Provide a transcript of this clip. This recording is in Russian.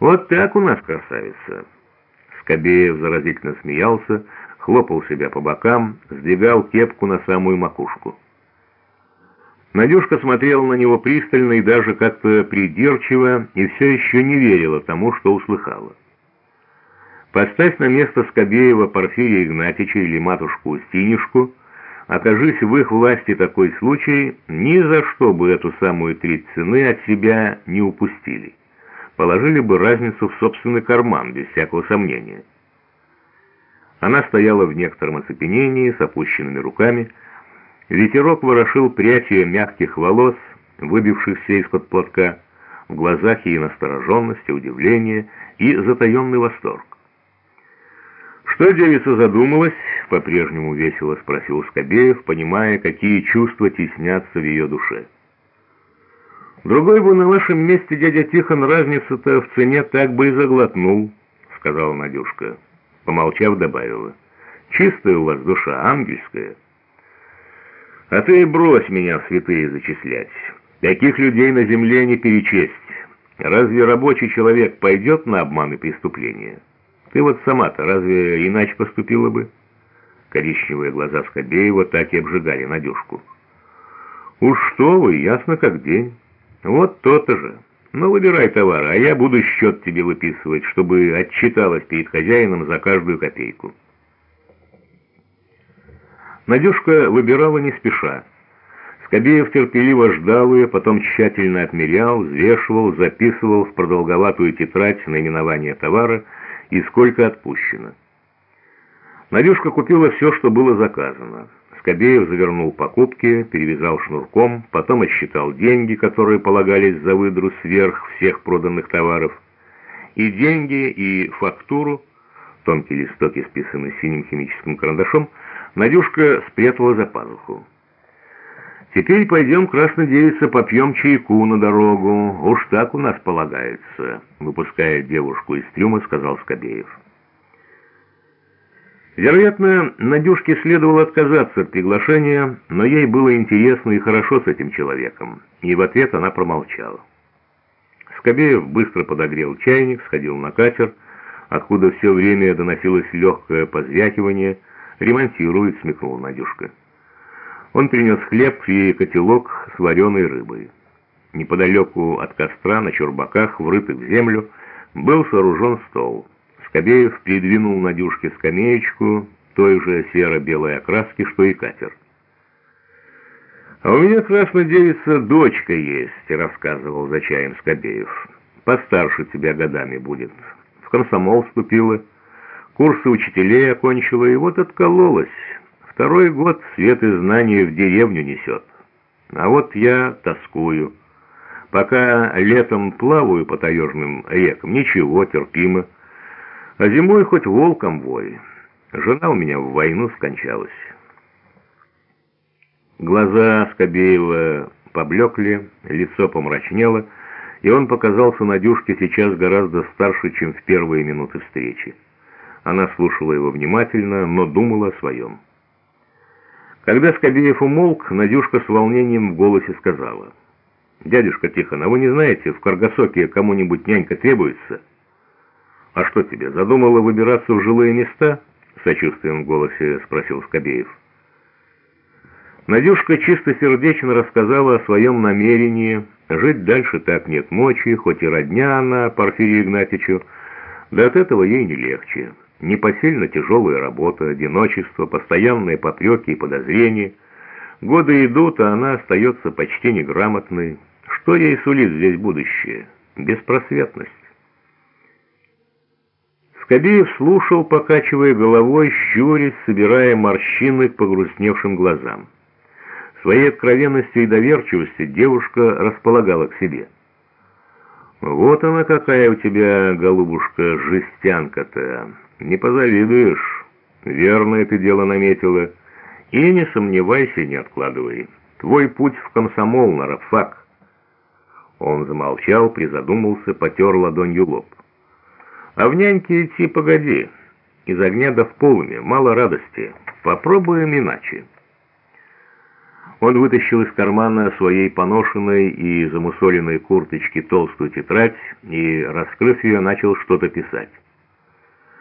Вот так у нас красавица. Скобеев заразительно смеялся, хлопал себя по бокам, сдвигал кепку на самую макушку. Надюшка смотрела на него пристально и даже как-то придирчиво, и все еще не верила тому, что услыхала. Поставь на место Скобеева Порфирия Игнатьича или матушку Устинишку, окажись в их власти такой случай, ни за что бы эту самую треть цены от себя не упустили. Положили бы разницу в собственный карман, без всякого сомнения. Она стояла в некотором оцепенении, с опущенными руками. Ветерок ворошил прядь ее мягких волос, выбившихся из-под платка. В глазах ей настороженность, удивление и затаенный восторг. «Что девица задумалась?» — по-прежнему весело спросил Скобеев, понимая, какие чувства теснятся в ее душе. «Другой бы на вашем месте, дядя Тихон, разницу-то в цене так бы и заглотнул», — сказала Надюшка. Помолчав, добавила. «Чистая у вас душа, ангельская». «А ты брось меня в святые зачислять. Таких людей на земле не перечесть. Разве рабочий человек пойдет на обман и преступление?» Ты вот сама-то разве иначе поступила бы?» Коричневые глаза Скобеева так и обжигали Надюшку. «Уж что вы, ясно как день. Вот то-то же. Ну, выбирай товар, а я буду счет тебе выписывать, чтобы отчиталась перед хозяином за каждую копейку». Надюшка выбирала не спеша. Скобеев терпеливо ждал ее, потом тщательно отмерял, взвешивал, записывал в продолговатую тетрадь наименование товара и сколько отпущено. Надюшка купила все, что было заказано. Скобеев завернул покупки, перевязал шнурком, потом отсчитал деньги, которые полагались за выдру сверх всех проданных товаров. И деньги, и фактуру, тонкий листок, исписанный синим химическим карандашом, Надюшка спрятала за пазуху. «Теперь пойдем, красная девица, попьем чайку на дорогу. Уж так у нас полагается», — выпуская девушку из трюма, сказал Скобеев. Вероятно, Надюшке следовало отказаться от приглашения, но ей было интересно и хорошо с этим человеком, и в ответ она промолчала. Скобеев быстро подогрел чайник, сходил на катер, откуда все время доносилось легкое позвякивание, ремонтирует, смекнула Надюшка. Он принес хлеб и котелок с вареной рыбой. Неподалеку от костра, на чурбаках, врытых в землю, был сооружен стол. Скобеев придвинул Надюшке скамеечку той же серо-белой окраски, что и катер. «А у меня, красная девица, дочка есть», — рассказывал за чаем Скобеев. «Постарше тебя годами будет. В комсомол вступила, курсы учителей окончила, и вот откололась». Второй год свет и знания в деревню несет. А вот я тоскую. Пока летом плаваю по таежным рекам, ничего, терпимо. А зимой хоть волком вой. Жена у меня в войну скончалась. Глаза Скобеева поблекли, лицо помрачнело, и он показался Надюшке сейчас гораздо старше, чем в первые минуты встречи. Она слушала его внимательно, но думала о своем. Когда Скобеев умолк, Надюшка с волнением в голосе сказала. «Дядюшка Тихон, а вы не знаете, в Каргасоке кому-нибудь нянька требуется?» «А что тебе, задумала выбираться в жилые места?» — сочувствием в голосе спросил Скобеев. Надюшка чистосердечно рассказала о своем намерении. Жить дальше так нет мочи, хоть и родня она Порфирию Игнатьичу, да от этого ей не легче. Непосильно тяжелая работа, одиночество, постоянные попреки и подозрения. Годы идут, а она остается почти неграмотной. Что ей сулит здесь будущее? Беспросветность. Скобеев слушал, покачивая головой, щурясь, собирая морщины к погрустневшим глазам. Своей откровенностью и доверчивостью девушка располагала к себе. «Вот она какая у тебя, голубушка, жестянка-то!» Не позавидуешь. Верно это дело наметила. И не сомневайся, не откладывай. Твой путь в комсомол на рабфак. Он замолчал, призадумался, потер ладонью лоб. А в няньке идти погоди. Из огня до в полыми, мало радости. Попробуем иначе. Он вытащил из кармана своей поношенной и замусоленной курточки толстую тетрадь и, раскрыв ее, начал что-то писать.